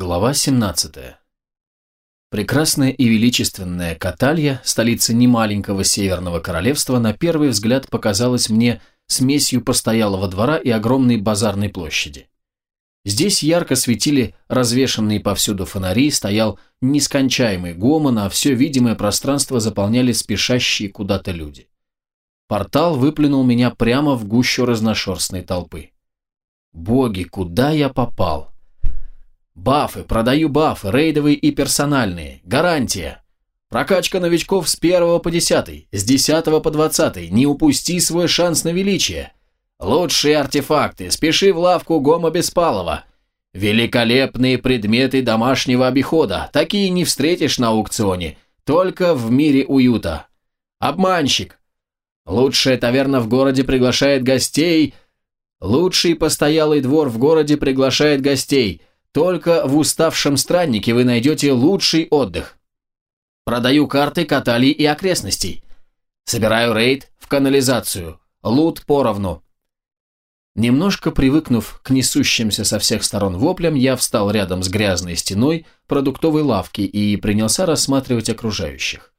Глава 17. Прекрасная и величественная Каталья, столица немаленького северного королевства, на первый взгляд показалась мне смесью постоялого двора и огромной базарной площади. Здесь ярко светили развешанные повсюду фонари, стоял нескончаемый гомон, а все видимое пространство заполняли спешащие куда-то люди. Портал выплюнул меня прямо в гущу разношерстной толпы. Боги, куда я попал? Бафы, продаю бафы, рейдовые и персональные. Гарантия. Прокачка новичков с 1 по 10, с 10 по 20. Не упусти свой шанс на величие. Лучшие артефакты. Спеши в лавку Гома Беспалова. Великолепные предметы домашнего обихода. Такие не встретишь на аукционе. Только в мире уюта. Обманщик. Лучшая таверна в городе приглашает гостей. Лучший постоялый двор в городе приглашает гостей. Только в уставшем страннике вы найдете лучший отдых. Продаю карты Каталии и окрестностей. Собираю рейд в канализацию. Лут поровну. Немножко привыкнув к несущимся со всех сторон воплям, я встал рядом с грязной стеной продуктовой лавки и принялся рассматривать окружающих.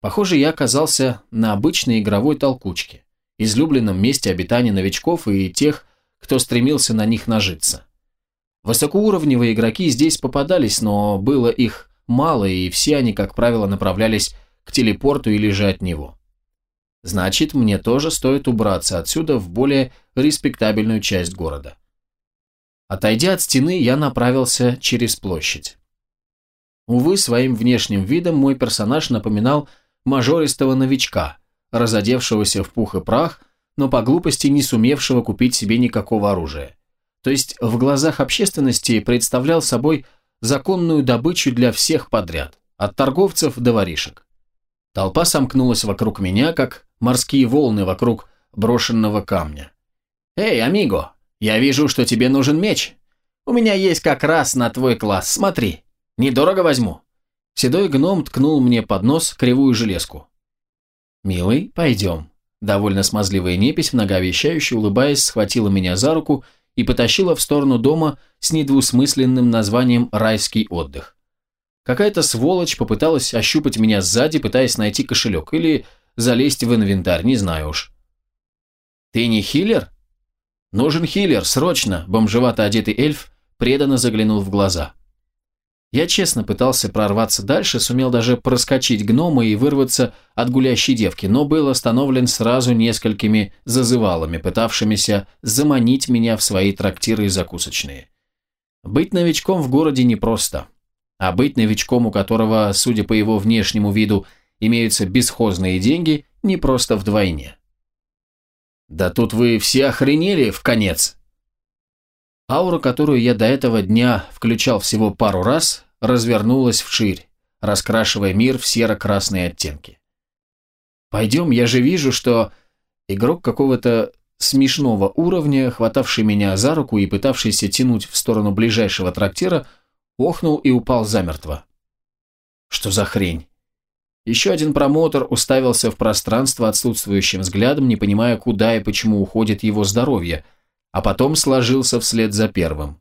Похоже, я оказался на обычной игровой толкучке, излюбленном месте обитания новичков и тех, кто стремился на них нажиться. Высокоуровневые игроки здесь попадались, но было их мало, и все они, как правило, направлялись к телепорту или же от него. Значит, мне тоже стоит убраться отсюда в более респектабельную часть города. Отойдя от стены, я направился через площадь. Увы, своим внешним видом мой персонаж напоминал мажористого новичка, разодевшегося в пух и прах, но по глупости не сумевшего купить себе никакого оружия то есть в глазах общественности представлял собой законную добычу для всех подряд, от торговцев до воришек. Толпа сомкнулась вокруг меня, как морские волны вокруг брошенного камня. «Эй, амиго, я вижу, что тебе нужен меч. У меня есть как раз на твой класс, смотри. Недорого возьму». Седой гном ткнул мне под нос кривую железку. «Милый, пойдем». Довольно смазливая непись, многообещающе улыбаясь, схватила меня за руку потащила в сторону дома с недвусмысленным названием «Райский отдых». Какая-то сволочь попыталась ощупать меня сзади, пытаясь найти кошелек, или залезть в инвентарь, не знаю уж. «Ты не хиллер?» «Нужен хиллер, срочно!» Бомжевато одетый эльф преданно заглянул в глаза. Я честно пытался прорваться дальше, сумел даже проскочить гнома и вырваться от гулящей девки, но был остановлен сразу несколькими зазывалами, пытавшимися заманить меня в свои трактиры и закусочные. Быть новичком в городе непросто, а быть новичком, у которого, судя по его внешнему виду, имеются бесхозные деньги, непросто вдвойне. «Да тут вы все охренели в конец!» Аура, которую я до этого дня включал всего пару раз, развернулась вширь, раскрашивая мир в серо-красные оттенки. «Пойдем, я же вижу, что...» Игрок какого-то смешного уровня, хватавший меня за руку и пытавшийся тянуть в сторону ближайшего трактира, охнул и упал замертво. «Что за хрень?» Еще один промотор уставился в пространство отсутствующим взглядом, не понимая, куда и почему уходит его здоровье – а потом сложился вслед за первым.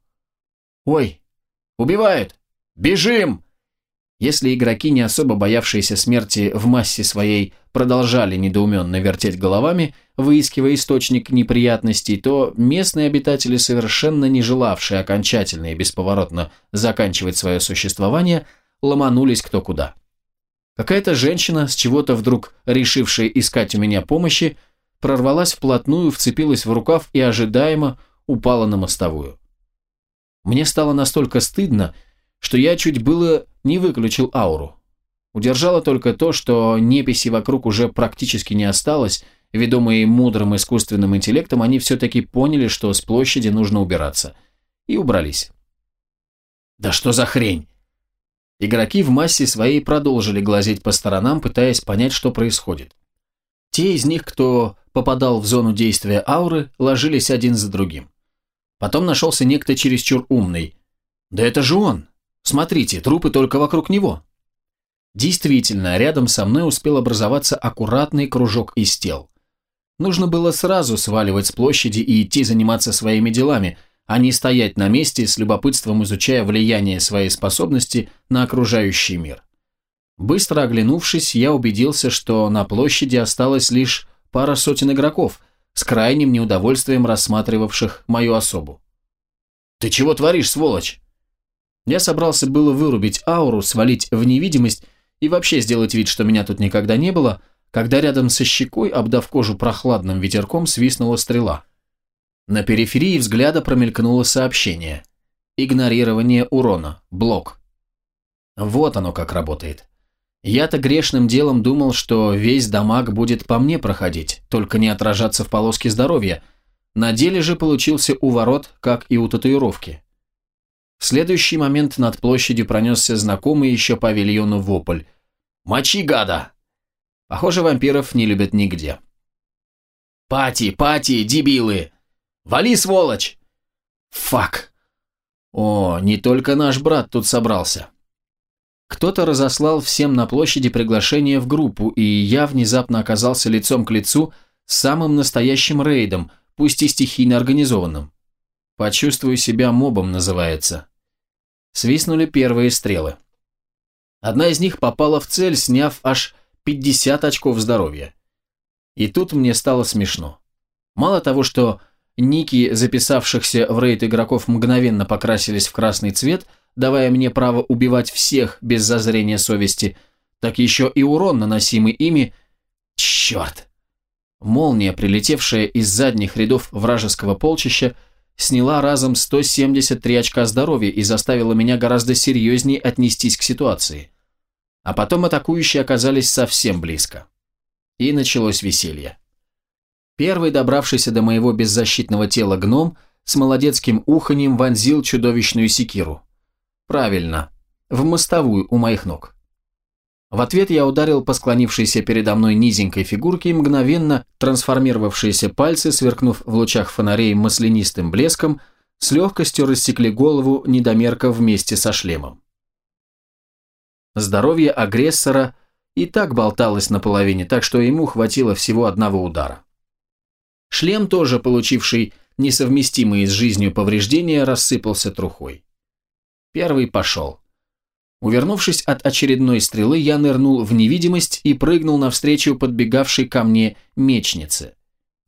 «Ой, убивают! Бежим!» Если игроки, не особо боявшиеся смерти в массе своей, продолжали недоуменно вертеть головами, выискивая источник неприятностей, то местные обитатели, совершенно не желавшие окончательно и бесповоротно заканчивать свое существование, ломанулись кто куда. Какая-то женщина, с чего-то вдруг решившая искать у меня помощи, прорвалась вплотную, вцепилась в рукав и ожидаемо упала на мостовую. Мне стало настолько стыдно, что я чуть было не выключил ауру. Удержало только то, что неписи вокруг уже практически не осталось, ведомые мудрым искусственным интеллектом, они все-таки поняли, что с площади нужно убираться. И убрались. «Да что за хрень?» Игроки в массе своей продолжили глазеть по сторонам, пытаясь понять, что происходит. Те из них, кто попадал в зону действия ауры, ложились один за другим. Потом нашелся некто чересчур умный. «Да это же он! Смотрите, трупы только вокруг него!» Действительно, рядом со мной успел образоваться аккуратный кружок из тел. Нужно было сразу сваливать с площади и идти заниматься своими делами, а не стоять на месте с любопытством изучая влияние своей способности на окружающий мир. Быстро оглянувшись, я убедился, что на площади осталось лишь пара сотен игроков, с крайним неудовольствием рассматривавших мою особу. «Ты чего творишь, сволочь?» Я собрался было вырубить ауру, свалить в невидимость и вообще сделать вид, что меня тут никогда не было, когда рядом со щекой, обдав кожу прохладным ветерком, свистнула стрела. На периферии взгляда промелькнуло сообщение. Игнорирование урона. Блок. Вот оно как работает. Я-то грешным делом думал, что весь дамаг будет по мне проходить, только не отражаться в полоске здоровья. На деле же получился уворот, как и у татуировки. В следующий момент над площадью пронесся знакомый еще павильону вопль. «Мочи, гада!» Похоже, вампиров не любят нигде. «Пати, пати, дебилы! Вали, сволочь!» «Фак!» «О, не только наш брат тут собрался!» Кто-то разослал всем на площади приглашение в группу, и я внезапно оказался лицом к лицу с самым настоящим рейдом, пусть и стихийно организованным. «Почувствую себя мобом» называется. Свистнули первые стрелы. Одна из них попала в цель, сняв аж 50 очков здоровья. И тут мне стало смешно. Мало того, что ники записавшихся в рейд игроков мгновенно покрасились в красный цвет, давая мне право убивать всех без зазрения совести, так еще и урон, наносимый ими... Черт! Молния, прилетевшая из задних рядов вражеского полчища, сняла разом 173 очка здоровья и заставила меня гораздо серьезнее отнестись к ситуации. А потом атакующие оказались совсем близко. И началось веселье. Первый добравшийся до моего беззащитного тела гном с молодецким уханьем вонзил чудовищную секиру. Правильно, в мостовую у моих ног. В ответ я ударил по склонившейся передо мной низенькой фигурке и мгновенно трансформировавшиеся пальцы, сверкнув в лучах фонарей маслянистым блеском, с легкостью рассекли голову недомерка вместе со шлемом. Здоровье агрессора и так болталось наполовине, так что ему хватило всего одного удара. Шлем, тоже получивший несовместимые с жизнью повреждения, рассыпался трухой. Первый пошел. Увернувшись от очередной стрелы, я нырнул в невидимость и прыгнул навстречу подбегавшей ко мне мечнице.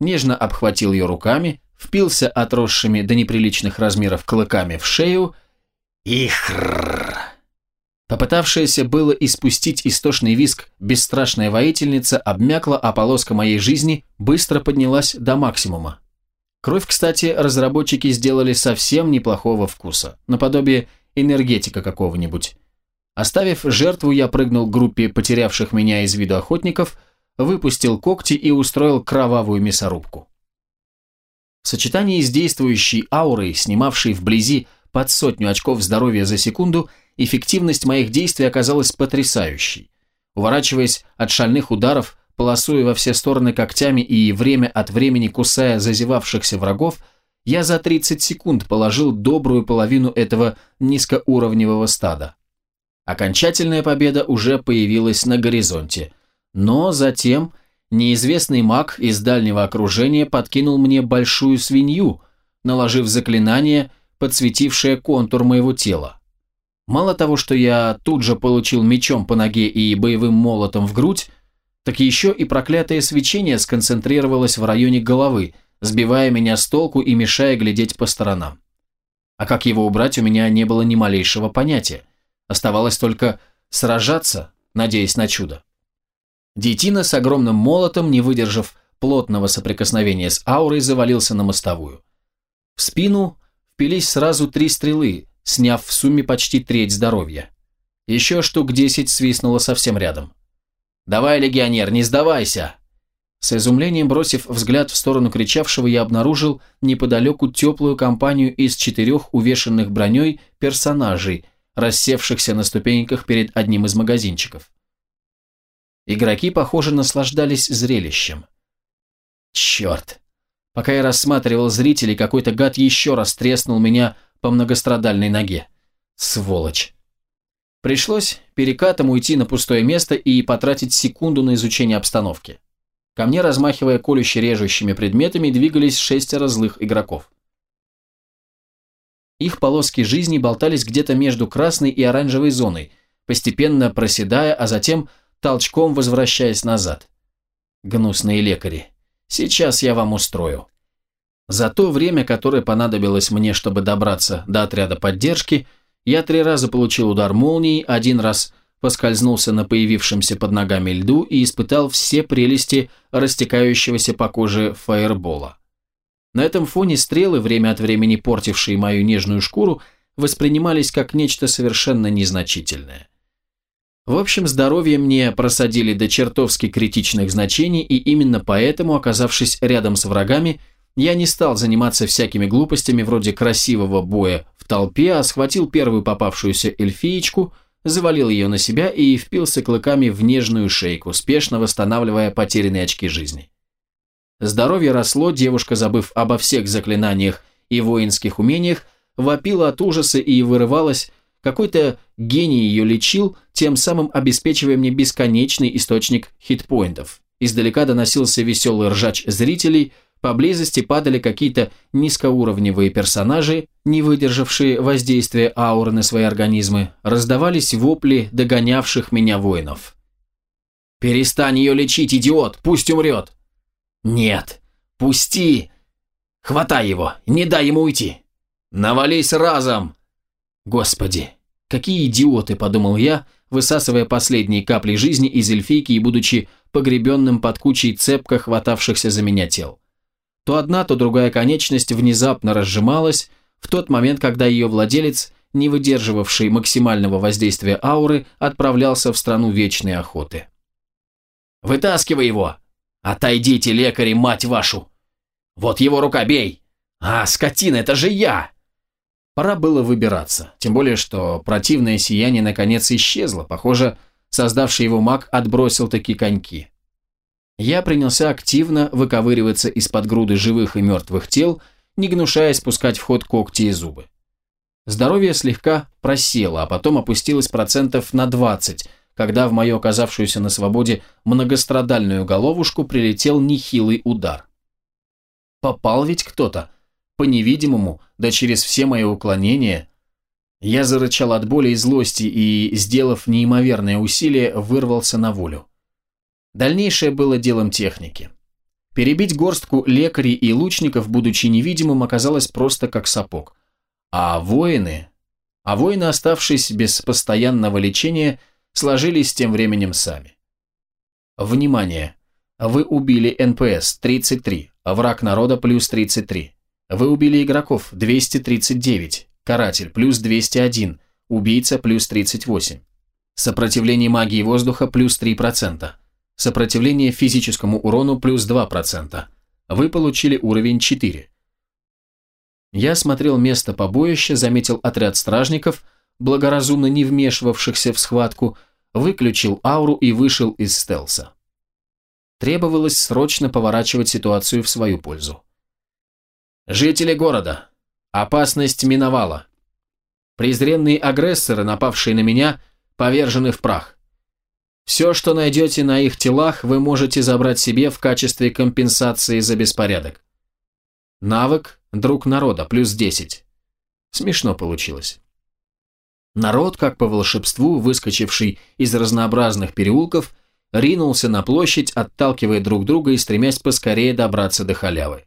Нежно обхватил ее руками, впился отросшими до неприличных размеров клыками в шею и хрррр. Попытавшаяся было испустить истошный виск, бесстрашная воительница обмякла, а полоска моей жизни быстро поднялась до максимума. Кровь, кстати, разработчики сделали совсем неплохого вкуса, наподобие энергетика какого-нибудь. Оставив жертву, я прыгнул к группе потерявших меня из виду охотников, выпустил когти и устроил кровавую мясорубку. В сочетании с действующей аурой, снимавшей вблизи под сотню очков здоровья за секунду, эффективность моих действий оказалась потрясающей. Уворачиваясь от шальных ударов, полосуя во все стороны когтями и время от времени кусая зазевавшихся врагов, я за 30 секунд положил добрую половину этого низкоуровневого стада. Окончательная победа уже появилась на горизонте. Но затем неизвестный маг из дальнего окружения подкинул мне большую свинью, наложив заклинание, подсветившее контур моего тела. Мало того, что я тут же получил мечом по ноге и боевым молотом в грудь, так еще и проклятое свечение сконцентрировалось в районе головы, сбивая меня с толку и мешая глядеть по сторонам. А как его убрать, у меня не было ни малейшего понятия. Оставалось только сражаться, надеясь на чудо. Детина с огромным молотом, не выдержав плотного соприкосновения с аурой, завалился на мостовую. В спину впились сразу три стрелы, сняв в сумме почти треть здоровья. Еще штук десять свистнуло совсем рядом. «Давай, легионер, не сдавайся!» С изумлением бросив взгляд в сторону кричавшего, я обнаружил неподалеку теплую компанию из четырех увешанных броней персонажей, рассевшихся на ступеньках перед одним из магазинчиков. Игроки, похоже, наслаждались зрелищем. Черт! Пока я рассматривал зрителей, какой-то гад еще раз треснул меня по многострадальной ноге. Сволочь! Пришлось перекатом уйти на пустое место и потратить секунду на изучение обстановки. Ко мне, размахивая колюще режущими предметами, двигались шестеро злых игроков. Их полоски жизни болтались где-то между красной и оранжевой зоной, постепенно проседая, а затем толчком возвращаясь назад. Гнусные лекари. Сейчас я вам устрою. За то время, которое понадобилось мне, чтобы добраться до отряда поддержки, я три раза получил удар молнии, один раз поскользнулся на появившемся под ногами льду и испытал все прелести растекающегося по коже фаербола. На этом фоне стрелы, время от времени портившие мою нежную шкуру, воспринимались как нечто совершенно незначительное. В общем, здоровье мне просадили до чертовски критичных значений, и именно поэтому, оказавшись рядом с врагами, я не стал заниматься всякими глупостями вроде красивого боя в толпе, а схватил первую попавшуюся эльфиечку, завалил ее на себя и впился клыками в нежную шейку, спешно восстанавливая потерянные очки жизни. Здоровье росло, девушка, забыв обо всех заклинаниях и воинских умениях, вопила от ужаса и вырывалась, какой-то гений ее лечил, тем самым обеспечивая мне бесконечный источник хитпоинтов. Издалека доносился веселый ржач зрителей, поблизости падали какие-то низкоуровневые персонажи, не выдержавшие воздействия ауры на свои организмы, раздавались вопли догонявших меня воинов. «Перестань ее лечить, идиот! Пусть умрет!» «Нет! Пусти! Хватай его! Не дай ему уйти! Навались разом!» «Господи! Какие идиоты!» – подумал я, высасывая последние капли жизни из эльфийки и будучи погребенным под кучей цепко хватавшихся за меня тел. То одна, то другая конечность внезапно разжималась в тот момент, когда ее владелец, не выдерживавший максимального воздействия ауры, отправлялся в страну вечной охоты. «Вытаскивай его!» «Отойдите, лекари, мать вашу! Вот его рука, бей! А, скотина, это же я!» Пора было выбираться, тем более, что противное сияние наконец исчезло. Похоже, создавший его маг отбросил такие коньки. Я принялся активно выковыриваться из-под груды живых и мертвых тел, не гнушаясь пускать в ход когти и зубы. Здоровье слегка просело, а потом опустилось процентов на 20, когда в мою оказавшуюся на свободе многострадальную головушку прилетел нехилый удар. Попал ведь кто-то, по-невидимому, да через все мои уклонения. Я зарычал от боли и злости и, сделав неимоверное усилие, вырвался на волю. Дальнейшее было делом техники. Перебить горстку лекарей и лучников, будучи невидимым, оказалось просто как сапог. А воины... А воины, оставшись без постоянного лечения, сложились тем временем сами. Внимание! Вы убили НПС 33, враг народа плюс 33. Вы убили игроков 239, каратель плюс 201, убийца плюс 38. Сопротивление магии воздуха плюс 3%. Сопротивление физическому урону плюс 2%. Вы получили уровень 4. Я смотрел место побоища, заметил отряд стражников, благоразумно не вмешивавшихся в схватку, выключил ауру и вышел из стелса. Требовалось срочно поворачивать ситуацию в свою пользу. «Жители города! Опасность миновала! Презренные агрессоры, напавшие на меня, повержены в прах. Все, что найдете на их телах, вы можете забрать себе в качестве компенсации за беспорядок. Навык «Друг народа» плюс 10. Смешно получилось. Народ, как по волшебству, выскочивший из разнообразных переулков, ринулся на площадь, отталкивая друг друга и стремясь поскорее добраться до халявы.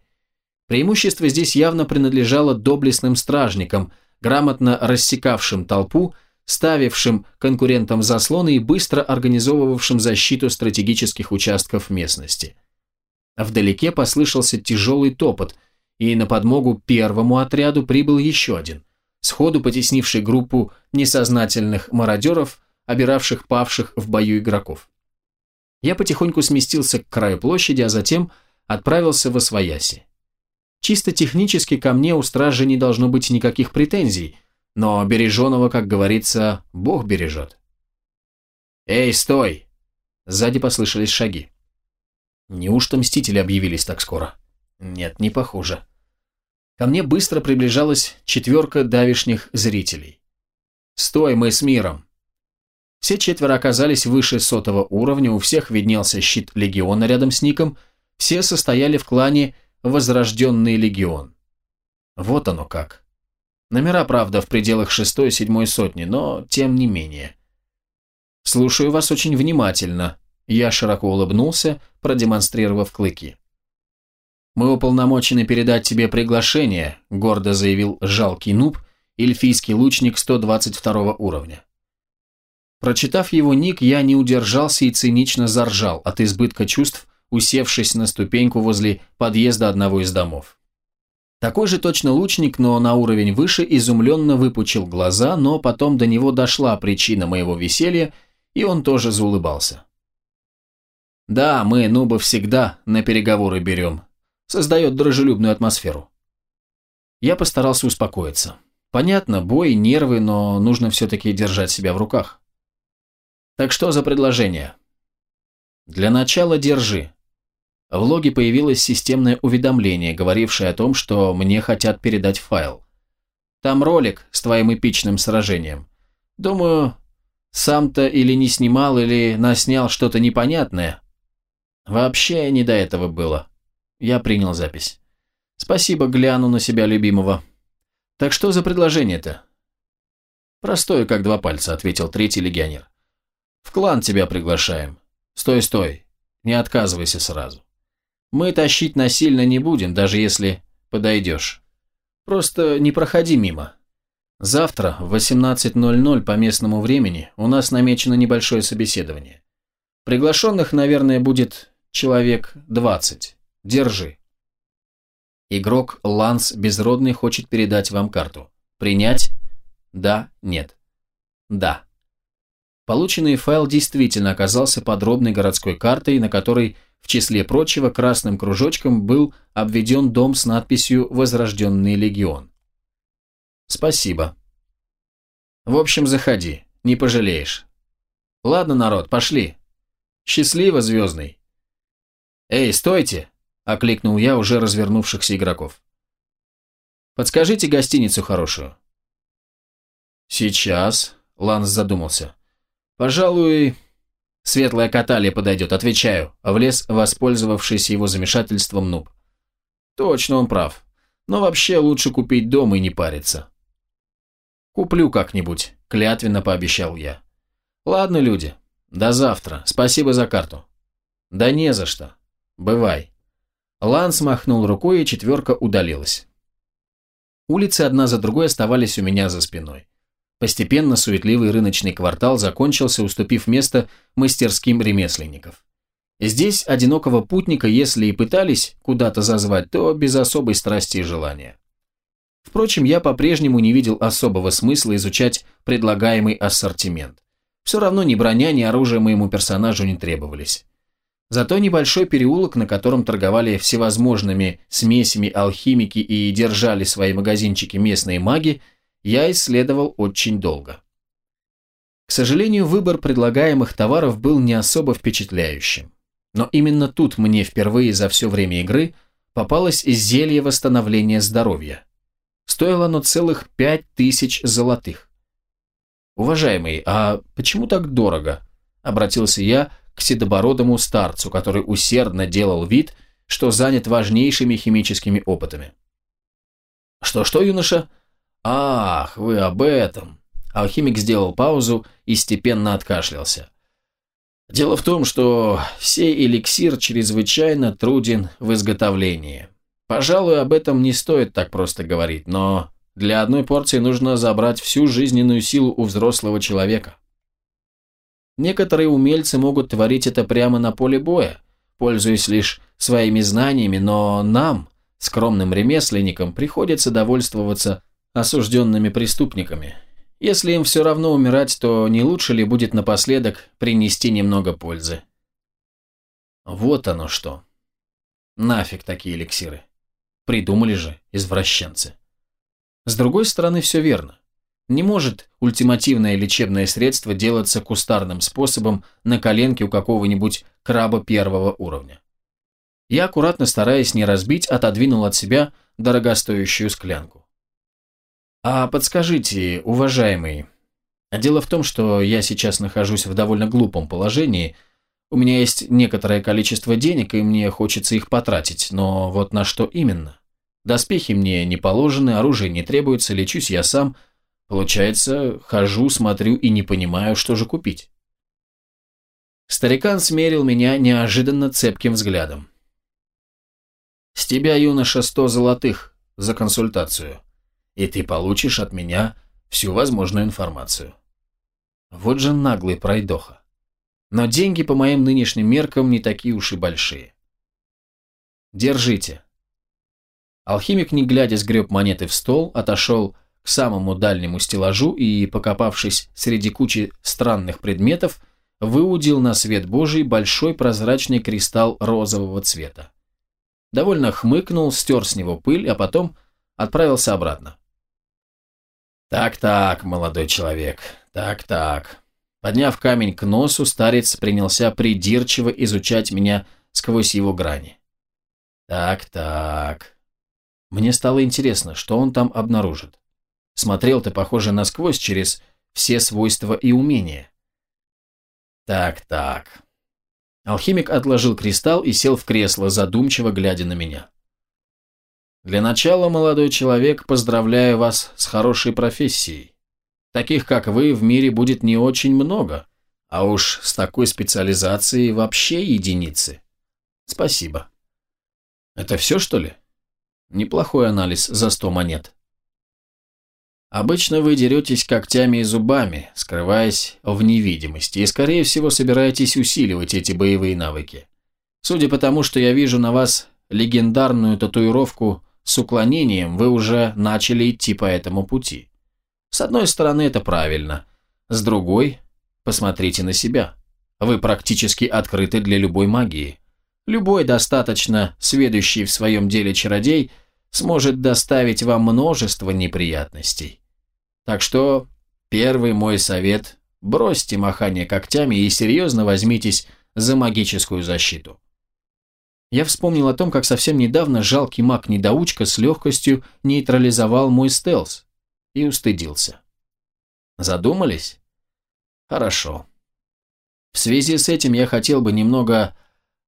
Преимущество здесь явно принадлежало доблестным стражникам, грамотно рассекавшим толпу, ставившим конкурентам заслоны и быстро организовывавшим защиту стратегических участков местности. Вдалеке послышался тяжелый топот, и на подмогу первому отряду прибыл еще один сходу потеснивший группу несознательных мародеров, обиравших павших в бою игроков. Я потихоньку сместился к краю площади, а затем отправился в Освояси. Чисто технически ко мне у стражи не должно быть никаких претензий, но береженого, как говорится, Бог бережет. «Эй, стой!» Сзади послышались шаги. Неужто мстители объявились так скоро? Нет, не похоже. Ко мне быстро приближалась четверка давишних зрителей. «Стой, мы с миром!» Все четверо оказались выше сотого уровня, у всех виднелся щит легиона рядом с ником, все состояли в клане «Возрожденный легион». Вот оно как. Номера, правда, в пределах шестой-седьмой сотни, но тем не менее. Слушаю вас очень внимательно. Я широко улыбнулся, продемонстрировав клыки. «Мы уполномочены передать тебе приглашение», – гордо заявил жалкий нуб, эльфийский лучник 122 уровня. Прочитав его ник, я не удержался и цинично заржал от избытка чувств, усевшись на ступеньку возле подъезда одного из домов. Такой же точно лучник, но на уровень выше, изумленно выпучил глаза, но потом до него дошла причина моего веселья, и он тоже заулыбался. «Да, мы, нубы, всегда на переговоры берем. Создает дружелюбную атмосферу». Я постарался успокоиться. Понятно, бой, нервы, но нужно все-таки держать себя в руках. Так что за предложение? Для начала держи. В логе появилось системное уведомление, говорившее о том, что мне хотят передать файл. Там ролик с твоим эпичным сражением. Думаю, сам-то или не снимал, или наснял что-то непонятное. Вообще не до этого было. Я принял запись. Спасибо, гляну на себя любимого. Так что за предложение-то? Простое, как два пальца, ответил третий легионер. В клан тебя приглашаем. Стой, стой. Не отказывайся сразу. Мы тащить насильно не будем, даже если подойдешь. Просто не проходи мимо. Завтра в 18.00 по местному времени у нас намечено небольшое собеседование. Приглашенных, наверное, будет человек 20. Держи. Игрок Ланс Безродный хочет передать вам карту. Принять? Да, нет. Да. Полученный файл действительно оказался подробной городской картой, на которой в числе прочего, красным кружочком был обведен дом с надписью «Возрожденный легион». «Спасибо». «В общем, заходи, не пожалеешь». «Ладно, народ, пошли. Счастливо, Звездный». «Эй, стойте!» – окликнул я уже развернувшихся игроков. «Подскажите гостиницу хорошую». «Сейчас», – Ланс задумался. «Пожалуй, Светлая каталья подойдет, отвечаю, влез, воспользовавшись его замешательством, нуб. Точно он прав. Но вообще лучше купить дом и не париться. Куплю как-нибудь, клятвенно пообещал я. Ладно, люди, до завтра. Спасибо за карту. Да не за что. Бывай. Ланс махнул рукой, и четверка удалилась. Улицы одна за другой оставались у меня за спиной. Постепенно суетливый рыночный квартал закончился, уступив место мастерским ремесленников. Здесь одинокого путника, если и пытались куда-то зазвать, то без особой страсти и желания. Впрочем, я по-прежнему не видел особого смысла изучать предлагаемый ассортимент. Все равно ни броня, ни оружие моему персонажу не требовались. Зато небольшой переулок, на котором торговали всевозможными смесями алхимики и держали свои магазинчики местные маги, я исследовал очень долго. К сожалению, выбор предлагаемых товаров был не особо впечатляющим. Но именно тут мне впервые за все время игры попалось зелье восстановления здоровья. Стоило оно целых пять тысяч золотых. «Уважаемый, а почему так дорого?» – обратился я к седобородому старцу, который усердно делал вид, что занят важнейшими химическими опытами. «Что-что, юноша?» «Ах, вы об этом!» Алхимик сделал паузу и степенно откашлялся. «Дело в том, что сей эликсир чрезвычайно труден в изготовлении. Пожалуй, об этом не стоит так просто говорить, но для одной порции нужно забрать всю жизненную силу у взрослого человека. Некоторые умельцы могут творить это прямо на поле боя, пользуясь лишь своими знаниями, но нам, скромным ремесленникам, приходится довольствоваться осужденными преступниками. Если им все равно умирать, то не лучше ли будет напоследок принести немного пользы? Вот оно что. Нафиг такие эликсиры. Придумали же извращенцы. С другой стороны, все верно. Не может ультимативное лечебное средство делаться кустарным способом на коленке у какого-нибудь краба первого уровня. Я, аккуратно стараясь не разбить, отодвинул от себя дорогостоящую склянку. А подскажите, уважаемый, дело в том, что я сейчас нахожусь в довольно глупом положении. У меня есть некоторое количество денег, и мне хочется их потратить, но вот на что именно? Доспехи мне не положены, оружие не требуется, лечусь я сам. Получается, хожу, смотрю и не понимаю, что же купить. Старикан смерил меня неожиданно цепким взглядом. «С тебя, юноша, сто золотых за консультацию, и ты получишь от меня всю возможную информацию». Вот же наглый пройдоха. Но деньги по моим нынешним меркам не такие уж и большие. Держите. Алхимик, не глядя, сгреб монеты в стол, отошел к самому дальнему стеллажу и, покопавшись среди кучи странных предметов, выудил на свет Божий большой прозрачный кристалл розового цвета. Довольно хмыкнул, стер с него пыль, а потом отправился обратно. «Так-так, молодой человек, так-так». Подняв камень к носу, старец принялся придирчиво изучать меня сквозь его грани. «Так-так». Мне стало интересно, что он там обнаружит. Смотрел ты, похоже, насквозь через все свойства и умения. Так-так. Алхимик отложил кристалл и сел в кресло, задумчиво глядя на меня. Для начала, молодой человек, поздравляю вас с хорошей профессией. Таких, как вы, в мире будет не очень много, а уж с такой специализацией вообще единицы. Спасибо. Это все, что ли? Неплохой анализ за сто монет. Обычно вы деретесь когтями и зубами, скрываясь в невидимости, и, скорее всего, собираетесь усиливать эти боевые навыки. Судя по тому, что я вижу на вас легендарную татуировку с уклонением, вы уже начали идти по этому пути. С одной стороны, это правильно. С другой, посмотрите на себя. Вы практически открыты для любой магии. Любой достаточно сведущий в своем деле чародей – сможет доставить вам множество неприятностей. Так что первый мой совет – бросьте махание когтями и серьезно возьмитесь за магическую защиту. Я вспомнил о том, как совсем недавно жалкий маг-недоучка с легкостью нейтрализовал мой стелс и устыдился. Задумались? Хорошо. В связи с этим я хотел бы немного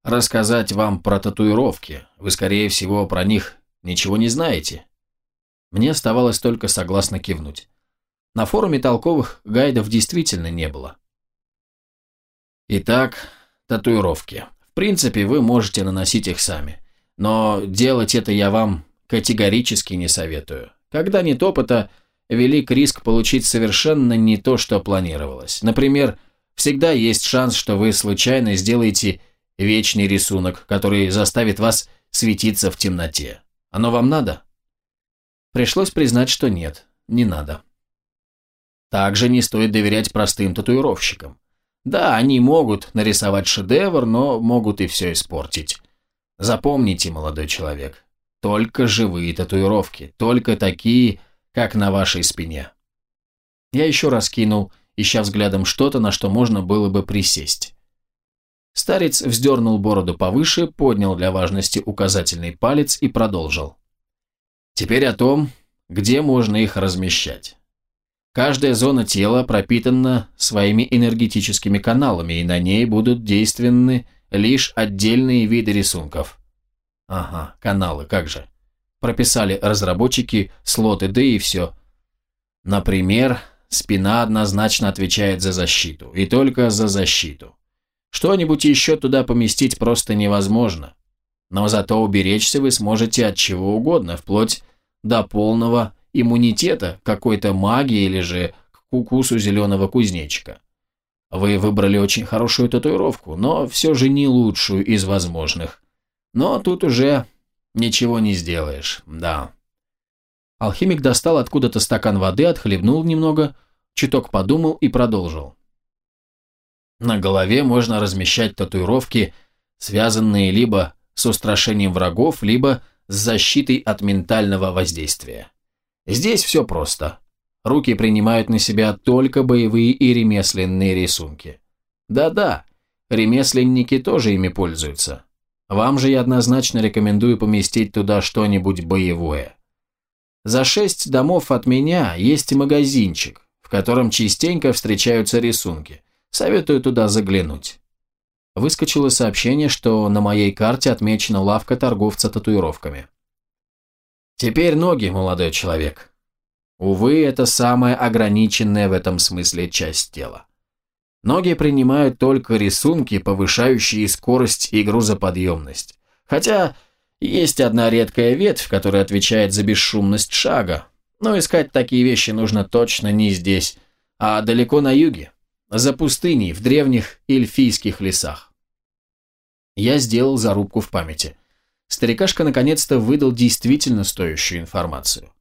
рассказать вам про татуировки. Вы, скорее всего, про них Ничего не знаете?» Мне оставалось только согласно кивнуть. На форуме толковых гайдов действительно не было. Итак, татуировки. Принципе, вы можете наносить их сами. Но делать это я вам категорически не советую. Когда нет опыта, велик риск получить совершенно не то, что планировалось. Например, всегда есть шанс, что вы случайно сделаете вечный рисунок, который заставит вас светиться в темноте. Оно вам надо?» Пришлось признать, что нет, не надо. Также не стоит доверять простым татуировщикам. Да, они могут нарисовать шедевр, но могут и все испортить. Запомните, молодой человек, только живые татуировки, только такие, как на вашей спине. Я еще раз кинул, ища взглядом что-то, на что можно было бы присесть. Старец вздернул бороду повыше, поднял для важности указательный палец и продолжил. Теперь о том, где можно их размещать. Каждая зона тела пропитана своими энергетическими каналами, и на ней будут действенны лишь отдельные виды рисунков. Ага, каналы, как же. Прописали разработчики слоты D и все. Например, спина однозначно отвечает за защиту, и только за защиту. Что-нибудь еще туда поместить просто невозможно. Но зато уберечься вы сможете от чего угодно, вплоть до полного иммунитета какой-то магии или же к укусу зеленого кузнечика. Вы выбрали очень хорошую татуировку, но все же не лучшую из возможных. Но тут уже ничего не сделаешь, да. Алхимик достал откуда-то стакан воды, отхлебнул немного, чуток подумал и продолжил. На голове можно размещать татуировки, связанные либо с устрашением врагов, либо с защитой от ментального воздействия. Здесь все просто. Руки принимают на себя только боевые и ремесленные рисунки. Да-да, ремесленники тоже ими пользуются. Вам же я однозначно рекомендую поместить туда что-нибудь боевое. За шесть домов от меня есть магазинчик, в котором частенько встречаются рисунки – Советую туда заглянуть. Выскочило сообщение, что на моей карте отмечена лавка торговца татуировками. Теперь ноги, молодой человек. Увы, это самая ограниченная в этом смысле часть тела. Ноги принимают только рисунки, повышающие скорость и грузоподъемность. Хотя есть одна редкая ветвь, которая отвечает за бесшумность шага. Но искать такие вещи нужно точно не здесь, а далеко на юге, за пустыней, в древних эльфийских лесах. Я сделал зарубку в памяти. Старикашка наконец-то выдал действительно стоящую информацию.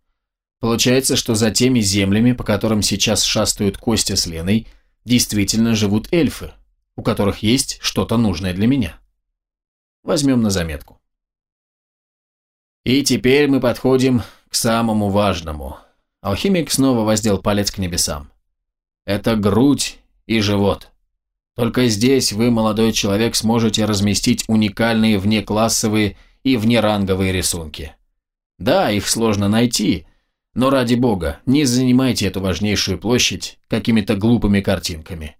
Получается, что за теми землями, по которым сейчас шастают Костя с Леной, действительно живут эльфы, у которых есть что-то нужное для меня. Возьмем на заметку. И теперь мы подходим к самому важному. Алхимик снова воздел палец к небесам. Это грудь и живот. Только здесь вы, молодой человек, сможете разместить уникальные внеклассовые и внеранговые рисунки. Да, их сложно найти, но ради бога, не занимайте эту важнейшую площадь какими-то глупыми картинками.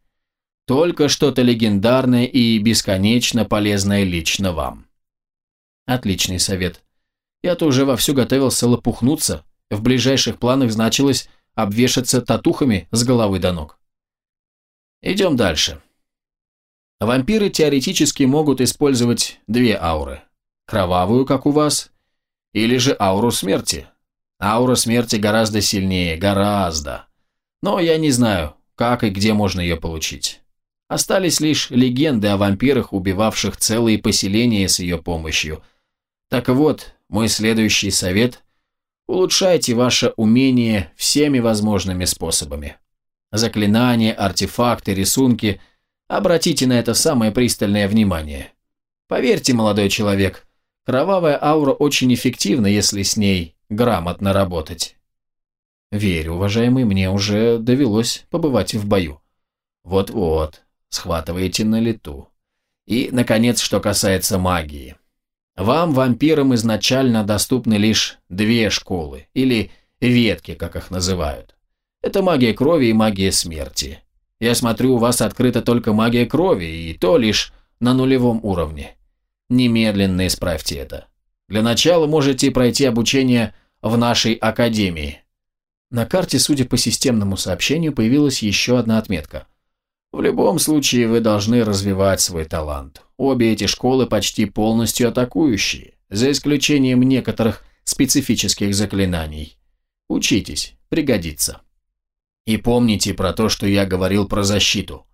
Только что-то легендарное и бесконечно полезное лично вам. Отличный совет. Я-то уже вовсю готовился лопухнуться, в ближайших планах значилось обвешаться татухами с головы до ног. Идем дальше. Вампиры теоретически могут использовать две ауры. Кровавую, как у вас, или же ауру смерти. Аура смерти гораздо сильнее, гораздо. Но я не знаю, как и где можно ее получить. Остались лишь легенды о вампирах, убивавших целые поселения с ее помощью. Так вот, мой следующий совет – улучшайте ваше умение всеми возможными способами. Заклинания, артефакты, рисунки – обратите на это самое пристальное внимание. Поверьте, молодой человек, кровавая аура очень эффективна, если с ней грамотно работать. Верю, уважаемый, мне уже довелось побывать в бою. Вот-вот, схватываете на лету. И, наконец, что касается магии. Вам, вампирам, изначально доступны лишь две школы, или ветки, как их называют. Это магия крови и магия смерти. Я смотрю, у вас открыта только магия крови, и то лишь на нулевом уровне. Немедленно исправьте это. Для начала можете пройти обучение в нашей академии. На карте, судя по системному сообщению, появилась еще одна отметка. В любом случае вы должны развивать свой талант. Обе эти школы почти полностью атакующие, за исключением некоторых специфических заклинаний. Учитесь, пригодится. И помните про то, что я говорил про защиту.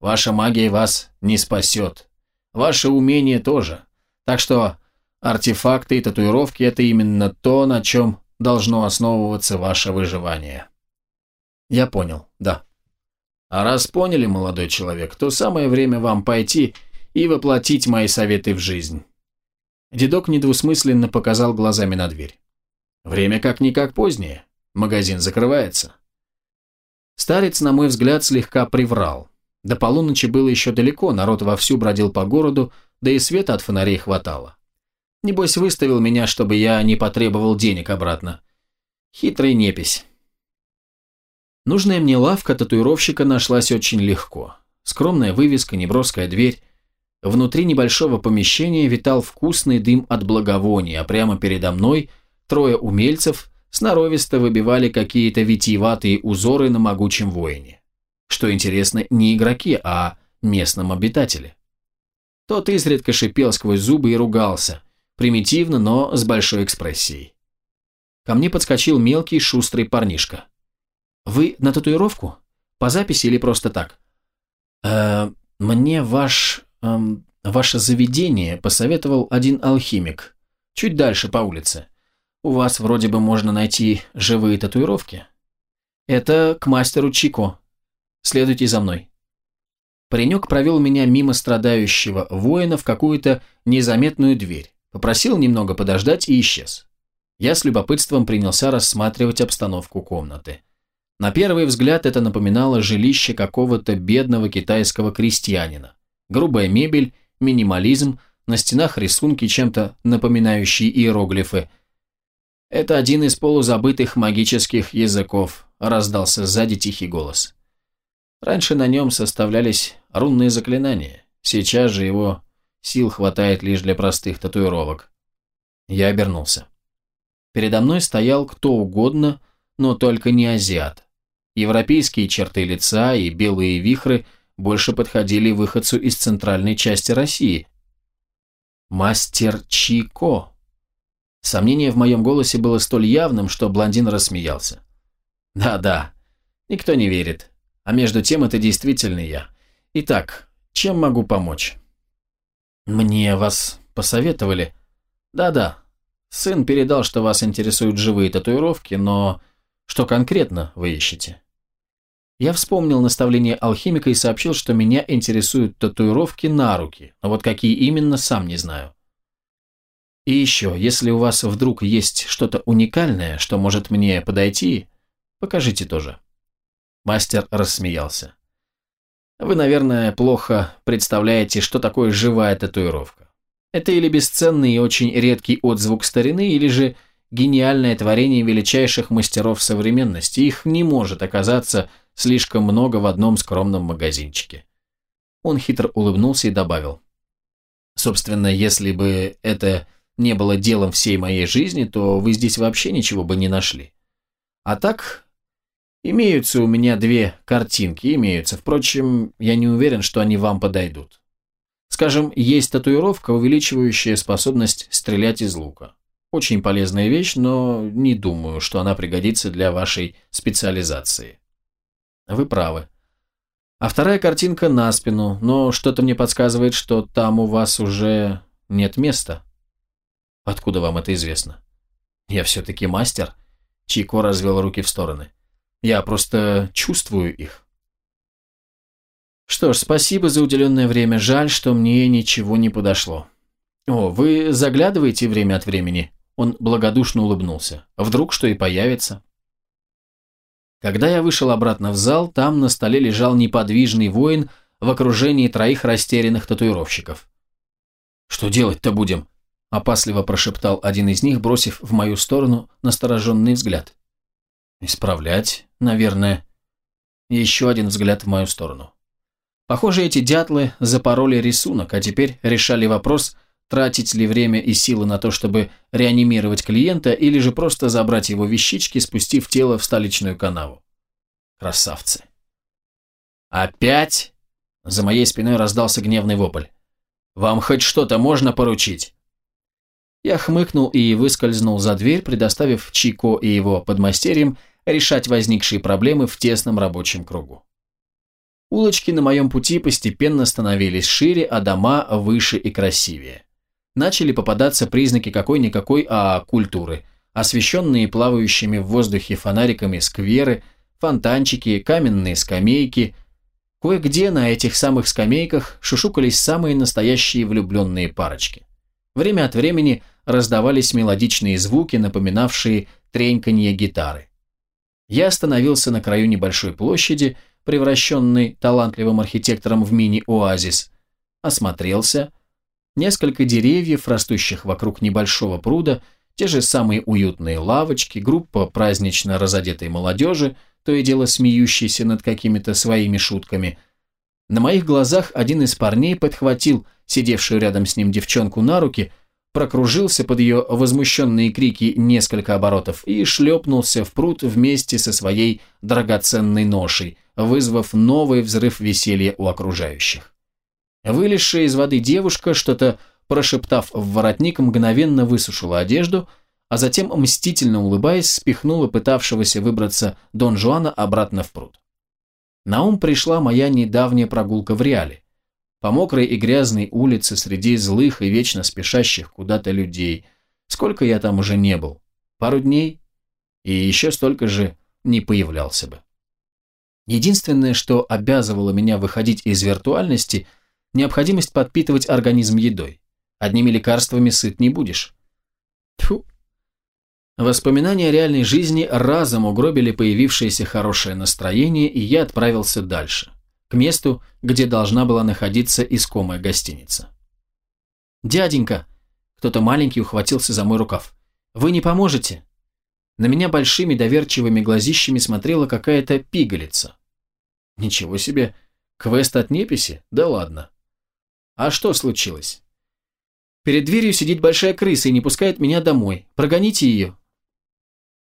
Ваша магия вас не спасет. Ваше умение тоже. Так что артефакты и татуировки – это именно то, на чем должно основываться ваше выживание. Я понял, да. А раз поняли, молодой человек, то самое время вам пойти и воплотить мои советы в жизнь. Дедок недвусмысленно показал глазами на дверь. Время как-никак позднее. Магазин закрывается. Старец, на мой взгляд, слегка приврал. До полуночи было еще далеко, народ вовсю бродил по городу, да и света от фонарей хватало. Небось, выставил меня, чтобы я не потребовал денег обратно. Хитрый непись. Нужная мне лавка татуировщика нашлась очень легко. Скромная вывеска, неброская дверь. Внутри небольшого помещения витал вкусный дым от благовония, а прямо передо мной трое умельцев сноровисто выбивали какие-то витиеватые узоры на могучем воине. Что интересно, не игроки, а местном обитателе. Тот изредка шипел сквозь зубы и ругался, примитивно, но с большой экспрессией. Ко мне подскочил мелкий шустрый парнишка. «Вы на татуировку? По записи или просто так?» «Э, «Мне ваш... Э, ваше заведение посоветовал один алхимик. Чуть дальше по улице. У вас вроде бы можно найти живые татуировки. Это к мастеру Чико. Следуйте за мной». Паренек провел меня мимо страдающего воина в какую-то незаметную дверь, попросил немного подождать и исчез. Я с любопытством принялся рассматривать обстановку комнаты. На первый взгляд это напоминало жилище какого-то бедного китайского крестьянина. Грубая мебель, минимализм, на стенах рисунки, чем-то напоминающие иероглифы. «Это один из полузабытых магических языков», – раздался сзади тихий голос. Раньше на нем составлялись рунные заклинания, сейчас же его сил хватает лишь для простых татуировок. Я обернулся. Передо мной стоял кто угодно, но только не азиат. Европейские черты лица и белые вихры больше подходили выходцу из центральной части России. Мастер Чико. Сомнение в моем голосе было столь явным, что блондин рассмеялся. Да-да, никто не верит. А между тем это действительно я. Итак, чем могу помочь? Мне вас посоветовали. Да-да, сын передал, что вас интересуют живые татуировки, но что конкретно вы ищете? Я вспомнил наставление алхимика и сообщил, что меня интересуют татуировки на руки, но вот какие именно, сам не знаю. И еще, если у вас вдруг есть что-то уникальное, что может мне подойти, покажите тоже. Мастер рассмеялся. Вы, наверное, плохо представляете, что такое живая татуировка. Это или бесценный и очень редкий отзвук старины, или же гениальное творение величайших мастеров современности. Их не может оказаться слишком много в одном скромном магазинчике. Он хитро улыбнулся и добавил. Собственно, если бы это не было делом всей моей жизни, то вы здесь вообще ничего бы не нашли. А так, Имеются у меня две картинки, имеются. Впрочем, я не уверен, что они вам подойдут. Скажем, есть татуировка, увеличивающая способность стрелять из лука. Очень полезная вещь, но не думаю, что она пригодится для вашей специализации. Вы правы. А вторая картинка на спину, но что-то мне подсказывает, что там у вас уже нет места. Откуда вам это известно? Я все-таки мастер. Чико развел руки в стороны. Я просто чувствую их. Что ж, спасибо за уделенное время. Жаль, что мне ничего не подошло. О, вы заглядываете время от времени? Он благодушно улыбнулся. Вдруг что и появится? Когда я вышел обратно в зал, там на столе лежал неподвижный воин в окружении троих растерянных татуировщиков. «Что делать-то будем?» – опасливо прошептал один из них, бросив в мою сторону настороженный взгляд. Исправлять, наверное. Еще один взгляд в мою сторону. Похоже, эти дятлы запороли рисунок, а теперь решали вопрос, тратить ли время и силы на то, чтобы реанимировать клиента, или же просто забрать его вещички, спустив тело в столичную канаву. Красавцы. «Опять?» За моей спиной раздался гневный вопль. «Вам хоть что-то можно поручить?» Я хмыкнул и выскользнул за дверь, предоставив Чико и его подмастерьям решать возникшие проблемы в тесном рабочем кругу. Улочки на моем пути постепенно становились шире, а дома выше и красивее. Начали попадаться признаки какой-никакой а культуры, освещенные плавающими в воздухе фонариками скверы, фонтанчики, каменные скамейки. Кое-где на этих самых скамейках шушукались самые настоящие влюбленные парочки. Время от времени раздавались мелодичные звуки, напоминавшие треньканье гитары. Я остановился на краю небольшой площади, превращенной талантливым архитектором в мини-оазис, осмотрелся. Несколько деревьев, растущих вокруг небольшого пруда, те же самые уютные лавочки, группа празднично разодетой молодежи, то и дело смеющейся над какими-то своими шутками. На моих глазах один из парней подхватил сидевшую рядом с ним девчонку на руки – прокружился под ее возмущенные крики несколько оборотов и шлепнулся в пруд вместе со своей драгоценной ношей, вызвав новый взрыв веселья у окружающих. Вылезшая из воды девушка, что-то прошептав в воротник, мгновенно высушила одежду, а затем, мстительно улыбаясь, спихнула пытавшегося выбраться Дон Жуана обратно в пруд. На ум пришла моя недавняя прогулка в Реале по мокрой и грязной улице среди злых и вечно спешащих куда-то людей. Сколько я там уже не был? Пару дней? И еще столько же не появлялся бы. Единственное, что обязывало меня выходить из виртуальности – необходимость подпитывать организм едой. Одними лекарствами сыт не будешь. Тьфу. Воспоминания реальной жизни разом угробили появившееся хорошее настроение, и я отправился дальше к месту, где должна была находиться искомая гостиница. «Дяденька!» Кто-то маленький ухватился за мой рукав. «Вы не поможете?» На меня большими доверчивыми глазищами смотрела какая-то пигалица. «Ничего себе! Квест от неписи? Да ладно!» «А что случилось?» «Перед дверью сидит большая крыса и не пускает меня домой. Прогоните ее!»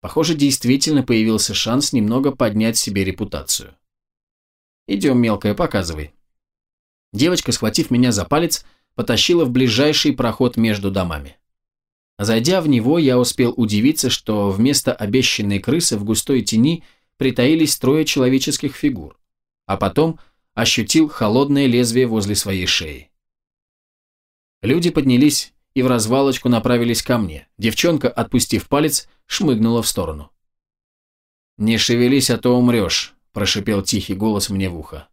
Похоже, действительно появился шанс немного поднять себе репутацию. «Идем, мелкая, показывай». Девочка, схватив меня за палец, потащила в ближайший проход между домами. Зайдя в него, я успел удивиться, что вместо обещанной крысы в густой тени притаились трое человеческих фигур, а потом ощутил холодное лезвие возле своей шеи. Люди поднялись и в развалочку направились ко мне. Девчонка, отпустив палец, шмыгнула в сторону. «Не шевелись, а то умрешь», – прошипел тихий голос мне в ухо.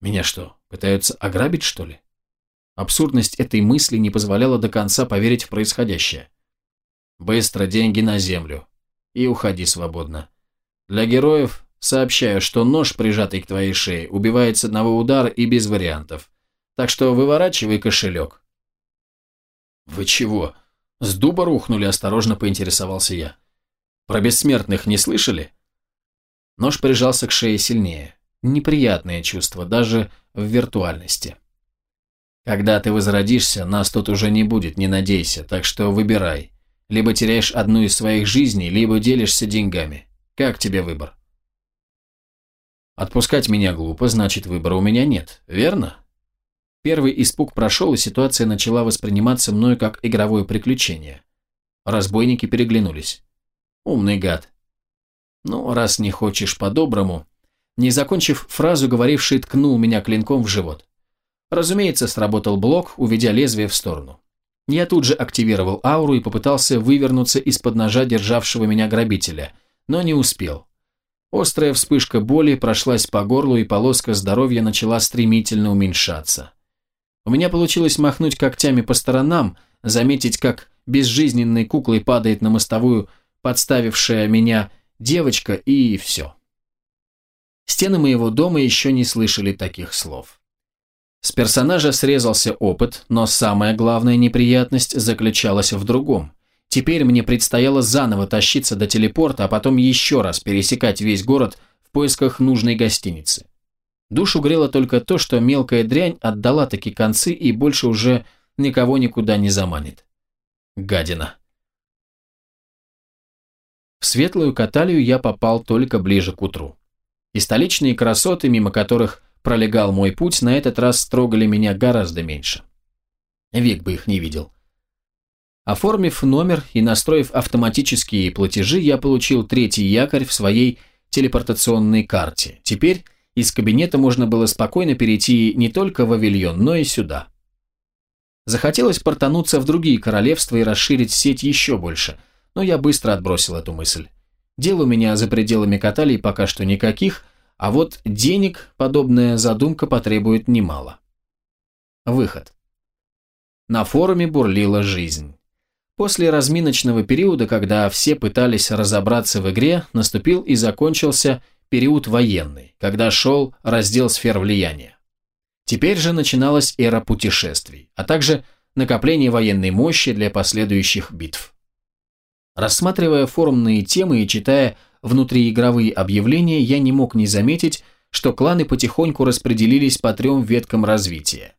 «Меня что, пытаются ограбить, что ли?» Абсурдность этой мысли не позволяла до конца поверить в происходящее. «Быстро деньги на землю. И уходи свободно. Для героев сообщаю, что нож, прижатый к твоей шее, убивает с одного удара и без вариантов. Так что выворачивай кошелек». «Вы чего? С дуба рухнули?» – осторожно поинтересовался я. «Про бессмертных не слышали?» Нож прижался к шее сильнее. Неприятное чувство, даже в виртуальности. Когда ты возродишься, нас тут уже не будет, не надейся, так что выбирай. Либо теряешь одну из своих жизней, либо делишься деньгами. Как тебе выбор? Отпускать меня глупо, значит выбора у меня нет, верно? Первый испуг прошел, и ситуация начала восприниматься мною как игровое приключение. Разбойники переглянулись. Умный гад. Ну, раз не хочешь по-доброму... Не закончив фразу, говоривший ткнул меня клинком в живот. Разумеется, сработал блок, уведя лезвие в сторону. Я тут же активировал ауру и попытался вывернуться из-под ножа державшего меня грабителя, но не успел. Острая вспышка боли прошлась по горлу, и полоска здоровья начала стремительно уменьшаться. У меня получилось махнуть когтями по сторонам, заметить, как безжизненной куклой падает на мостовую подставившая меня девочка, и все. Стены моего дома еще не слышали таких слов. С персонажа срезался опыт, но самая главная неприятность заключалась в другом. Теперь мне предстояло заново тащиться до телепорта, а потом еще раз пересекать весь город в поисках нужной гостиницы. Душу грело только то, что мелкая дрянь отдала таки концы и больше уже никого никуда не заманит. Гадина. В светлую каталью я попал только ближе к утру. И столичные красоты, мимо которых пролегал мой путь, на этот раз строгали меня гораздо меньше. Век бы их не видел. Оформив номер и настроив автоматические платежи, я получил третий якорь в своей телепортационной карте. Теперь из кабинета можно было спокойно перейти не только в Авильон, но и сюда. Захотелось портануться в другие королевства и расширить сеть еще больше, но я быстро отбросил эту мысль. Дел у меня за пределами Каталии пока что никаких, а вот денег подобная задумка потребует немало. Выход. На форуме бурлила жизнь. После разминочного периода, когда все пытались разобраться в игре, наступил и закончился период военный, когда шел раздел сфер влияния. Теперь же начиналась эра путешествий, а также накопление военной мощи для последующих битв. Рассматривая форумные темы и читая внутриигровые объявления, я не мог не заметить, что кланы потихоньку распределились по трем веткам развития.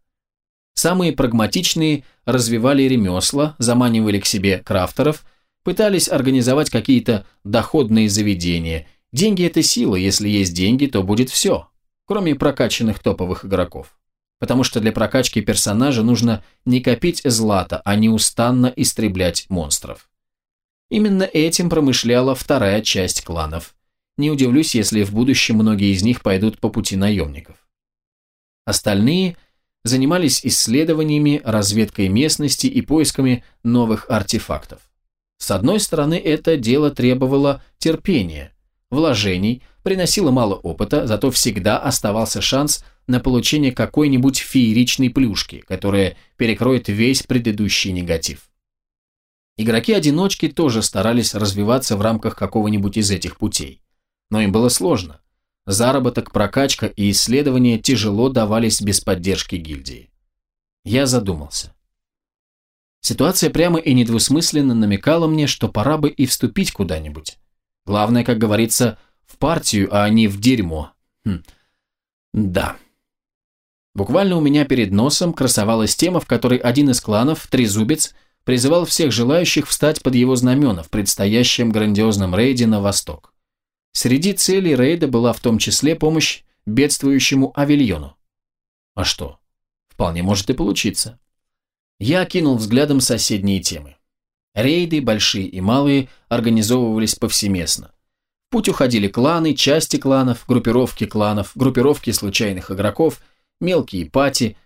Самые прагматичные развивали ремесла, заманивали к себе крафтеров, пытались организовать какие-то доходные заведения. Деньги – это сила, если есть деньги, то будет все, кроме прокачанных топовых игроков. Потому что для прокачки персонажа нужно не копить злато, а неустанно истреблять монстров. Именно этим промышляла вторая часть кланов. Не удивлюсь, если в будущем многие из них пойдут по пути наемников. Остальные занимались исследованиями, разведкой местности и поисками новых артефактов. С одной стороны, это дело требовало терпения, вложений, приносило мало опыта, зато всегда оставался шанс на получение какой-нибудь фееричной плюшки, которая перекроет весь предыдущий негатив. Игроки-одиночки тоже старались развиваться в рамках какого-нибудь из этих путей. Но им было сложно. Заработок, прокачка и исследования тяжело давались без поддержки гильдии. Я задумался. Ситуация прямо и недвусмысленно намекала мне, что пора бы и вступить куда-нибудь. Главное, как говорится, в партию, а не в дерьмо. Хм. Да. Буквально у меня перед носом красовалась тема, в которой один из кланов, Трезубец, призывал всех желающих встать под его знамена в предстоящем грандиозном рейде на восток. Среди целей рейда была в том числе помощь бедствующему авильону. А что? Вполне может и получиться. Я окинул взглядом соседние темы. Рейды, большие и малые, организовывались повсеместно. В путь уходили кланы, части кланов, группировки кланов, группировки случайных игроков, мелкие пати.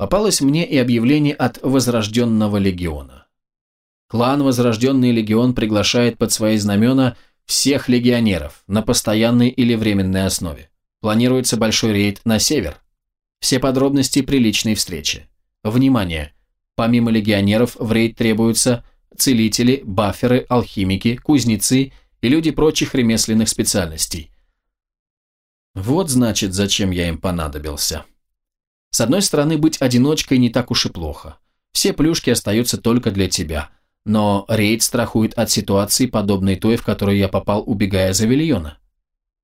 Попалось мне и объявление от Возрожденного Легиона. Клан Возрожденный Легион приглашает под свои знамена всех легионеров на постоянной или временной основе. Планируется большой рейд на север. Все подробности при личной встрече. Внимание! Помимо легионеров в рейд требуются целители, баферы, алхимики, кузнецы и люди прочих ремесленных специальностей. Вот значит, зачем я им понадобился. С одной стороны, быть одиночкой не так уж и плохо. Все плюшки остаются только для тебя. Но рейд страхует от ситуации, подобной той, в которую я попал, убегая за Вильона.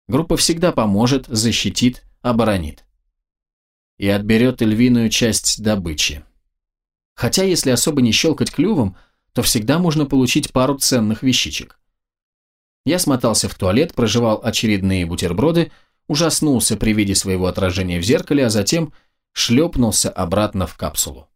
Группа всегда поможет, защитит, оборонит. И отберет львиную часть добычи. Хотя, если особо не щелкать клювом, то всегда можно получить пару ценных вещичек. Я смотался в туалет, проживал очередные бутерброды, ужаснулся при виде своего отражения в зеркале, а затем шлепнулся обратно в капсулу.